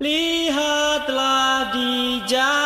Lihatlah di jari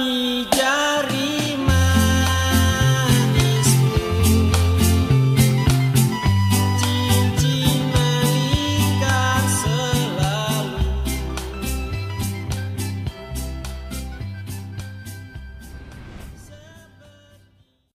Lihatlah di jalan